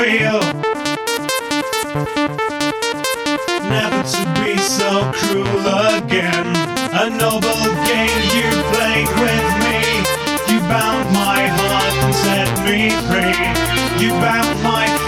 feel. never to be so cruel again. A noble game you played with me. You bound my heart and set me free. You bound my